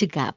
To sikap